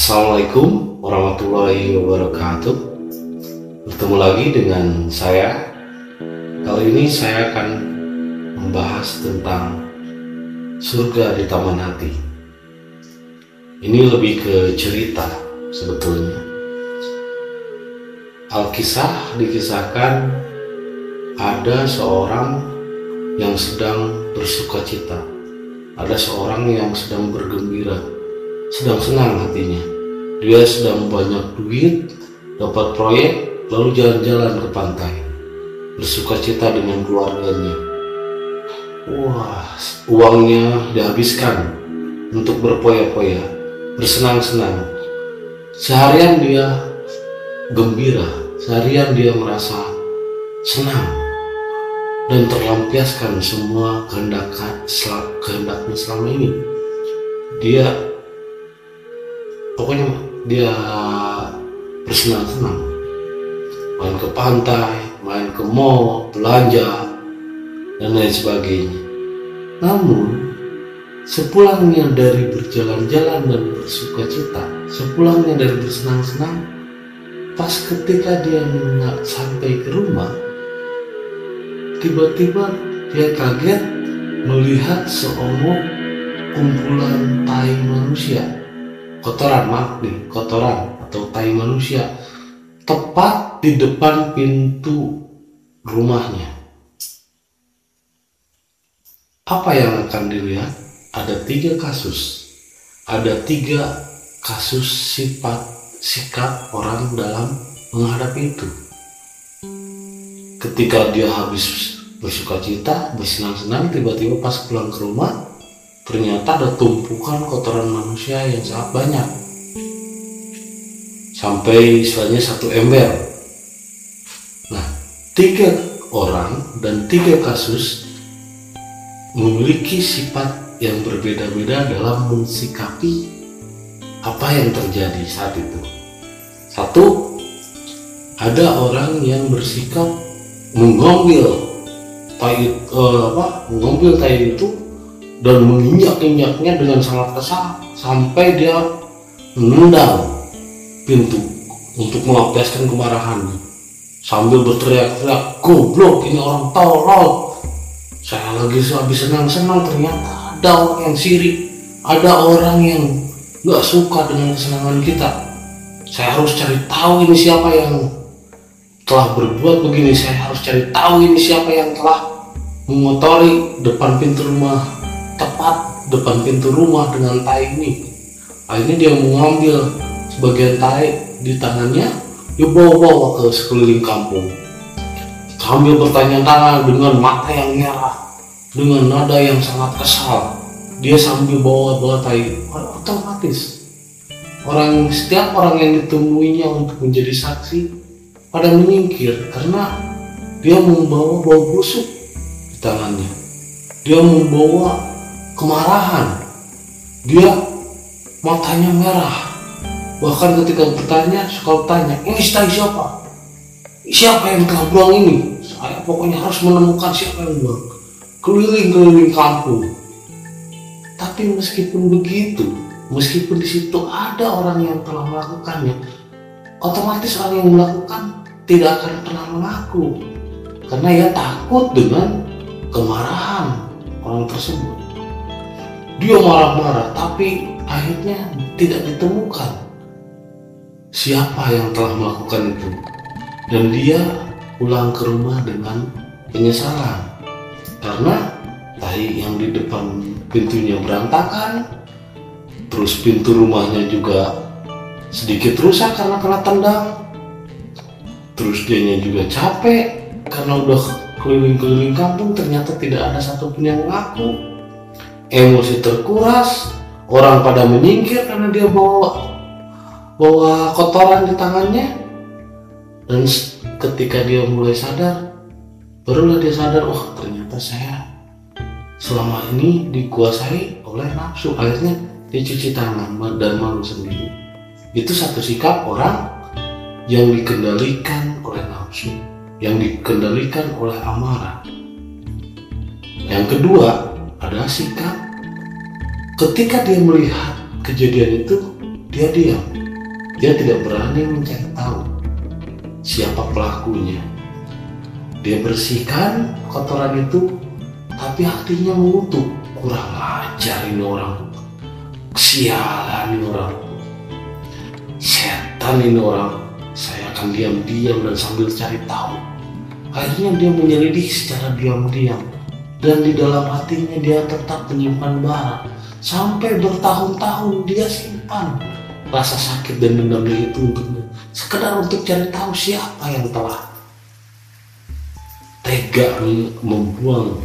Assalamualaikum warahmatullahi wabarakatuh. Bertemu lagi dengan saya. Kali ini saya akan membahas tentang surga di taman hati. Ini lebih ke cerita sebetulnya. Alkisah dikisahkan ada seorang yang sedang bersuka cita. Ada seorang yang sedang bergembira, sedang senang hatinya. Dia sedang banyak duit, dapat proyek, lalu jalan-jalan ke pantai. Bersuka cita dengan keluarganya. Wah, uangnya dihabiskan untuk berpoya-poya, bersenang-senang. Seharian dia gembira, seharian dia merasa senang dan terlampiaskan semua kehendak kehendaknya selama ini dia pokoknya dia bersenang-senang main ke pantai main ke mall belanja dan lain sebagainya namun sepulangnya dari berjalan-jalan dan bersuka cita sepulangnya dari bersenang-senang pas ketika dia sampai ke rumah Tiba-tiba dia kaget melihat seonggok kumpulan tai manusia. Kotoran, maaf nih, kotoran atau tai manusia tepat di depan pintu rumahnya. Apa yang akan dilihat? Ada tiga kasus. Ada tiga kasus sifat sikap orang dalam menghadapi itu ketika dia habis bersuka cita, bersenang-senang, tiba-tiba pas pulang ke rumah, ternyata ada tumpukan kotoran manusia yang sangat banyak. Sampai istilahnya satu ember. Nah, tiga orang dan tiga kasus memiliki sifat yang berbeda-beda dalam mensikapi apa yang terjadi saat itu. Satu, ada orang yang bersikap mengambil tai uh, apa mengambil tai itu dan menginjak-injaknya dengan sangat kesal sampai dia menendang pintu untuk melampiaskan kemarahannya sambil berteriak-teriak goblok ini orang tolol. Saya lagi habis senang-senang ternyata ada orang yang sirik ada orang yang nggak suka dengan kesenangan kita. Saya harus cari tahu ini siapa yang telah berbuat begini. Saya harus cari tahu ini siapa yang telah mengotori depan pintu rumah tepat depan pintu rumah dengan tai ini. Akhirnya dia mengambil sebagian tai di tangannya dia bawa-bawa ke sekeliling kampung. Sambil bertanya-tanya dengan mata yang merah dengan nada yang sangat kesal. Dia sambil bawa-bawa tai otomatis. Orang setiap orang yang ditemuinya untuk menjadi saksi pada menyingkir karena dia membawa bau busuk di tangannya. Dia membawa kemarahan. Dia matanya merah. Bahkan ketika bertanya, suka bertanya, ini stay siapa? Siapa yang telah buang ini? Saya pokoknya harus menemukan siapa yang buang. Keliling-keliling kampung. Tapi meskipun begitu, meskipun di situ ada orang yang telah melakukannya, otomatis orang yang melakukan tidak akan pernah mengaku karena ia takut dengan kemarahan orang tersebut. Dia marah-marah, tapi akhirnya tidak ditemukan siapa yang telah melakukan itu, dan dia pulang ke rumah dengan penyesalan karena tadi yang di depan pintunya berantakan, terus pintu rumahnya juga sedikit rusak karena kena tendang. Terus dianya juga capek karena udah keliling-keliling kampung ternyata tidak ada satupun yang ngaku emosi terkuras orang pada menyingkir karena dia bawa bawa kotoran di tangannya. Dan ketika dia mulai sadar barulah dia sadar wah oh, ternyata saya selama ini dikuasai oleh nafsu. Akhirnya dia cuci tangan dan malu sendiri. Itu satu sikap orang yang dikendalikan oleh nafsu, yang dikendalikan oleh amarah. Yang kedua adalah sikap ketika dia melihat kejadian itu, dia diam. Dia tidak berani mencari tahu siapa pelakunya. Dia bersihkan kotoran itu, tapi hatinya mengutuk. Kurang ajar ini orang. Sialan ini orang. Setan ini orang. Saya akan diam-diam dan sambil cari tahu. Akhirnya dia menyelidiki secara diam-diam. Dan di dalam hatinya dia tetap menyimpan barang. Sampai bertahun-tahun dia simpan. Rasa sakit dan dendamnya itu untuk sekedar untuk cari tahu siapa yang telah tega membuang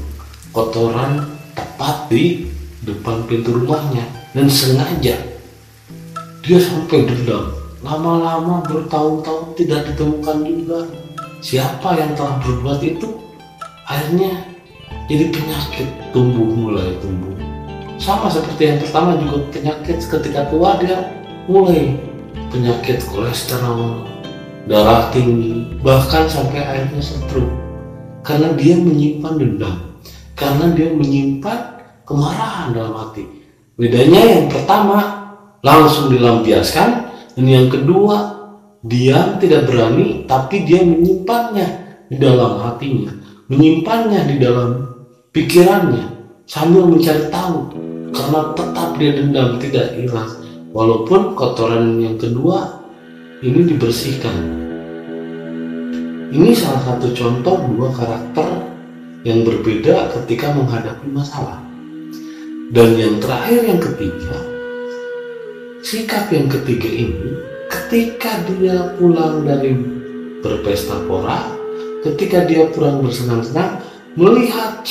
kotoran tepat di depan pintu rumahnya dan sengaja dia sampai dendam. Lama-lama bertahun-tahun tidak ditemukan juga siapa yang telah berbuat itu. Akhirnya jadi penyakit tumbuh mulai tumbuh. Sama seperti yang pertama juga penyakit ketika tua dia mulai penyakit kolesterol darah tinggi bahkan sampai akhirnya stroke. Karena dia menyimpan dendam karena dia menyimpan kemarahan dalam hati. Bedanya yang pertama langsung dilampiaskan dan yang kedua dia tidak berani tapi dia menyimpannya di dalam hatinya, menyimpannya di dalam pikirannya sambil mencari tahu karena tetap dia dendam tidak hilang walaupun kotoran yang kedua ini dibersihkan. Ini salah satu contoh dua karakter yang berbeda ketika menghadapi masalah. Dan yang terakhir yang ketiga, sikap yang ketiga ini ketika dia pulang dari berpesta pora, ketika dia pulang bersenang-senang, melihat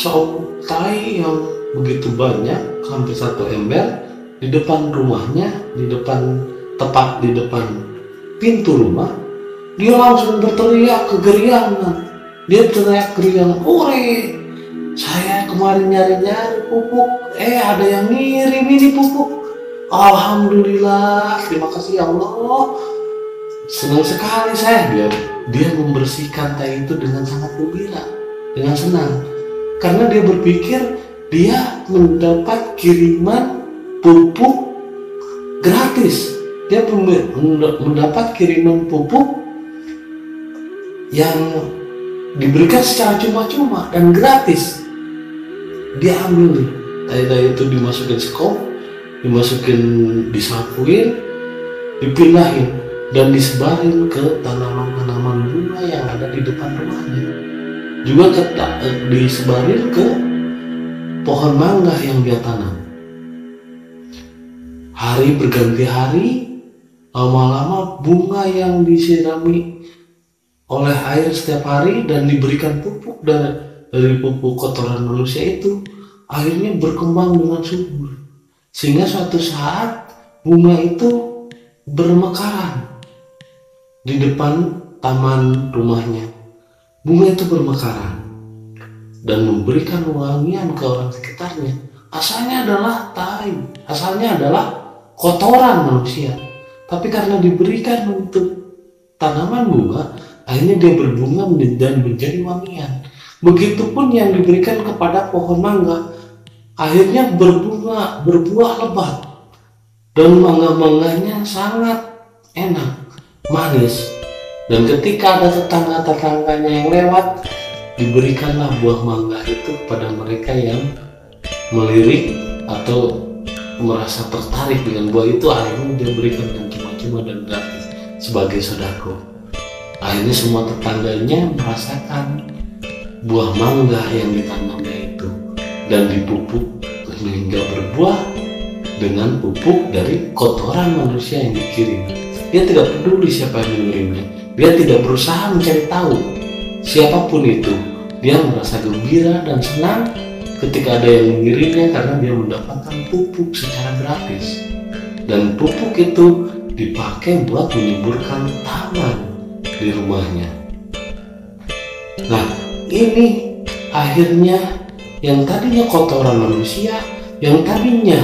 tai yang begitu banyak, hampir satu ember, di depan rumahnya, di depan tepat di depan pintu rumah, dia langsung berteriak kegeriangan. Dia teriak teriak ore saya kemarin nyari-nyari pupuk. Eh ada yang ngirim ini pupuk. Alhamdulillah terima kasih ya Allah. Senang sekali saya dia dia membersihkan teh itu dengan sangat gembira dengan senang. Karena dia berpikir dia mendapat kiriman pupuk gratis. Dia mendapat kiriman pupuk yang diberikan secara cuma-cuma dan gratis. Dia ambil tai-tai itu dimasukin sekop dimasukin disapuin dipindahin dan disebarin ke tanaman-tanaman bunga yang ada di depan rumahnya. Juga ke, eh, disebarin ke pohon mangga yang dia tanam. Hari berganti hari lama-lama bunga yang disirami oleh air setiap hari dan diberikan pupuk dari, dari pupuk kotoran manusia itu akhirnya berkembang dengan subur. Sehingga suatu saat bunga itu bermekaran di depan taman rumahnya. Bunga itu bermekaran dan memberikan wangian ke orang sekitarnya. Asalnya adalah tai asalnya adalah kotoran manusia. Tapi karena diberikan untuk tanaman bunga akhirnya dia berbunga dan menjadi wangian. Begitupun yang diberikan kepada pohon mangga akhirnya berbunga berbuah lebat. Dan mangga-mangganya sangat enak manis. Dan ketika ada tetangga-tetangganya yang lewat diberikanlah buah mangga itu pada mereka yang melirik atau merasa tertarik dengan buah itu. Akhirnya dia berikan yang cuma-cuma dan gratis sebagai sodako. Akhirnya semua tetangganya merasakan buah mangga yang ditanamnya itu dan dipupuk sehingga berbuah dengan pupuk dari kotoran manusia yang dikirim dia tidak peduli siapa yang mengirimnya dia. Tidak berusaha mencari tahu siapa pun itu. Dia merasa gembira dan senang ketika ada yang mengirimnya karena dia mendapatkan pupuk secara gratis. Dan pupuk itu dipakai buat menyuburkan taman di rumahnya. Nah, ini akhirnya yang tadinya kotoran manusia, yang tadinya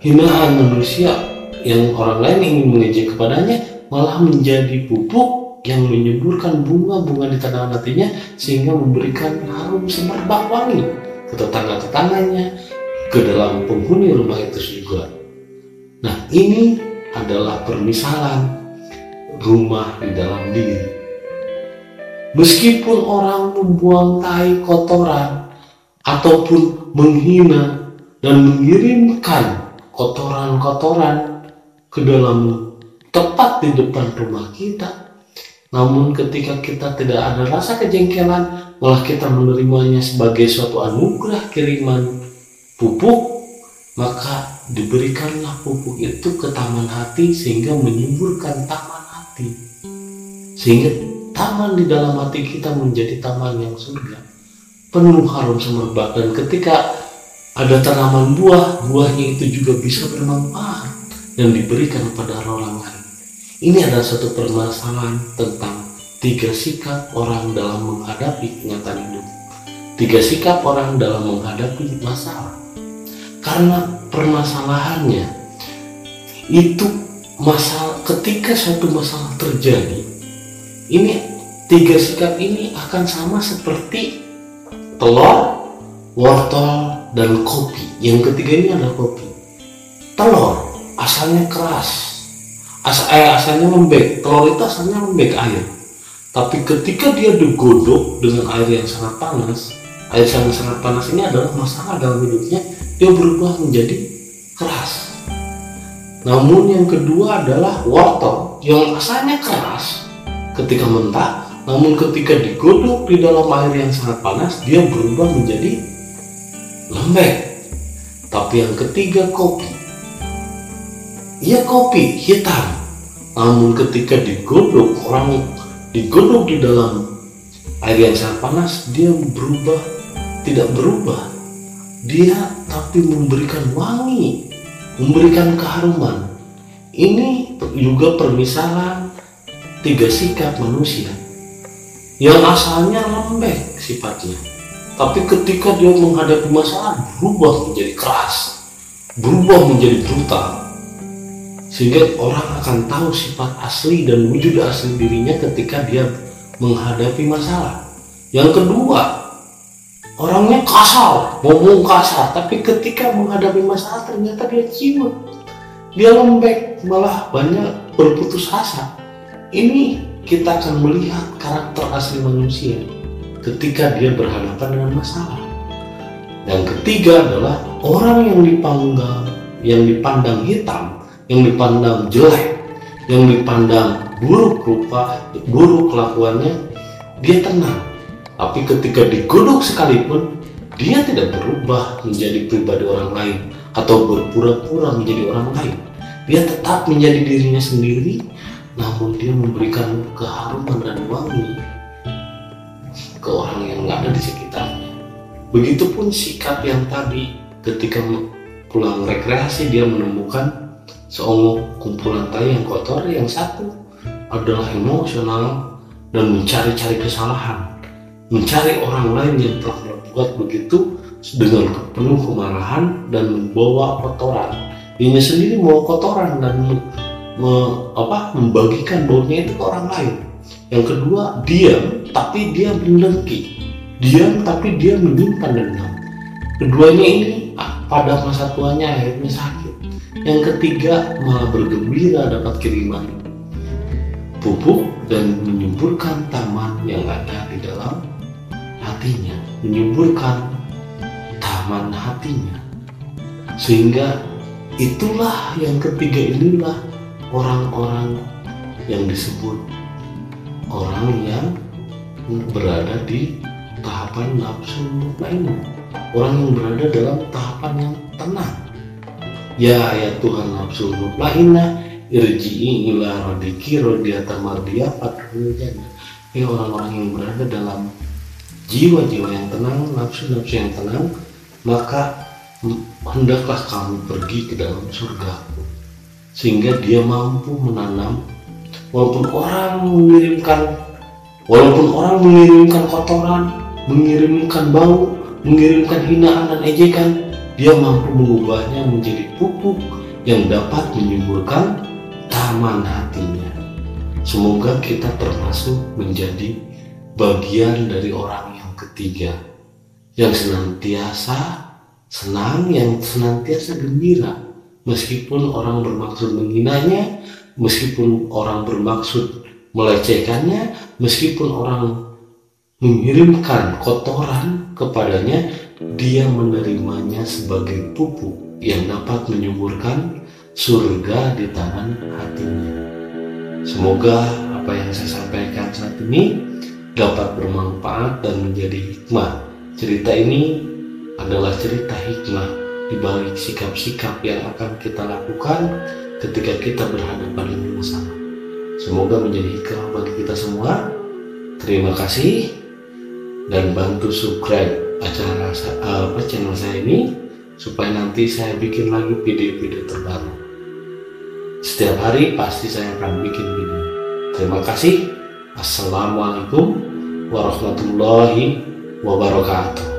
hinaan manusia, yang orang lain ingin mengejek kepadanya, malah menjadi pupuk yang menyuburkan bunga-bunga di tanaman hatinya sehingga memberikan harum semerbak wangi ke tetangga-tetangganya, ke dalam penghuni rumah itu juga. Nah, ini adalah permisalan rumah di dalam diri. Meskipun orang membuang tai kotoran ataupun menghina dan mengirimkan kotoran-kotoran ke dalam tepat di depan rumah kita, namun ketika kita tidak ada rasa kejengkelan, malah kita menerimanya sebagai suatu anugerah kiriman pupuk, maka diberikanlah pupuk itu ke taman hati sehingga menyuburkan taman hati. Sehingga taman di dalam hati kita menjadi taman yang surga. Penuh harum semerbak dan ketika ada tanaman buah, buahnya itu juga bisa bermanfaat dan diberikan kepada orang lain. Ini adalah satu permasalahan tentang tiga sikap orang dalam menghadapi kenyataan hidup. Tiga sikap orang dalam menghadapi masalah karena permasalahannya itu masalah ketika suatu masalah terjadi ini tiga sikap ini akan sama seperti telur wortel dan kopi yang ketiga ini adalah kopi telur asalnya keras As eh, asalnya lembek telur itu asalnya lembek air tapi ketika dia digodok dengan air yang sangat panas air yang sangat panas ini adalah masalah dalam hidupnya dia berubah menjadi keras. Namun yang kedua adalah wortel yang asalnya keras ketika mentah, namun ketika digodok di dalam air yang sangat panas, dia berubah menjadi lembek. Tapi yang ketiga kopi. Ia kopi hitam. Namun ketika digodok orang digodok di dalam air yang sangat panas, dia berubah tidak berubah dia tapi memberikan wangi, memberikan keharuman. Ini juga permisalan tiga sikap manusia yang asalnya lembek sifatnya. Tapi ketika dia menghadapi masalah berubah menjadi keras, berubah menjadi brutal. Sehingga orang akan tahu sifat asli dan wujud asli dirinya ketika dia menghadapi masalah. Yang kedua, orangnya kasar, ngomong kasar, tapi ketika menghadapi masalah ternyata dia ciut, dia lembek, malah banyak berputus asa. Ini kita akan melihat karakter asli manusia ketika dia berhadapan dengan masalah. Yang ketiga adalah orang yang dipandang, yang dipandang hitam, yang dipandang jelek, yang dipandang buruk rupa, buruk kelakuannya, dia tenang tapi ketika digodok sekalipun, dia tidak berubah menjadi pribadi orang lain atau berpura-pura menjadi orang lain. Dia tetap menjadi dirinya sendiri, namun dia memberikan keharuman dan wangi ke orang yang nggak ada di sekitarnya. Begitupun sikap yang tadi ketika pulang rekreasi dia menemukan seonggok kumpulan tai yang kotor, yang satu adalah emosional dan mencari-cari kesalahan mencari orang lain yang telah berbuat begitu dengan penuh kemarahan dan membawa kotoran. Dirinya sendiri membawa kotoran dan me, apa, membagikan baunya itu ke orang lain. Yang kedua, diam tapi dia mendengki. Diam tapi dia menyimpan dendam. Keduanya ini ah, pada masa tuanya akhirnya sakit. Yang ketiga malah bergembira dapat kiriman pupuk dan menyuburkan taman yang ada di dalam hatinya, menyuburkan taman hatinya. Sehingga itulah yang ketiga inilah orang-orang yang disebut orang yang berada di tahapan nafsu mutmainnah. Orang yang berada dalam tahapan yang tenang. Ya ayat Tuhan nafsu mutmainnah irji'i ila radiki radiyata mardiyah jannah. Ini orang-orang yang berada dalam jiwa-jiwa yang tenang, nafsu-nafsu yang tenang, maka hendaklah kamu pergi ke dalam surga sehingga dia mampu menanam walaupun orang mengirimkan walaupun orang mengirimkan kotoran mengirimkan bau mengirimkan hinaan dan ejekan dia mampu mengubahnya menjadi pupuk yang dapat menyuburkan taman hatinya. Semoga kita termasuk menjadi bagian dari orang ketiga yang senantiasa senang, yang senantiasa gembira. Meskipun orang bermaksud menghinanya, meskipun orang bermaksud melecehkannya, meskipun orang mengirimkan kotoran kepadanya, dia menerimanya sebagai pupuk yang dapat menyuburkan surga di tangan hatinya. Semoga apa yang saya sampaikan saat ini dapat bermanfaat dan menjadi hikmah. Cerita ini adalah cerita hikmah di balik sikap-sikap yang akan kita lakukan ketika kita berhadapan dengan masalah. Semoga menjadi hikmah bagi kita semua. Terima kasih dan bantu subscribe acara apa channel saya ini supaya nanti saya bikin lagi video-video terbaru. Setiap hari pasti saya akan bikin video. Terima kasih. Assalamualaikum warahmatullahi wabarakatuh.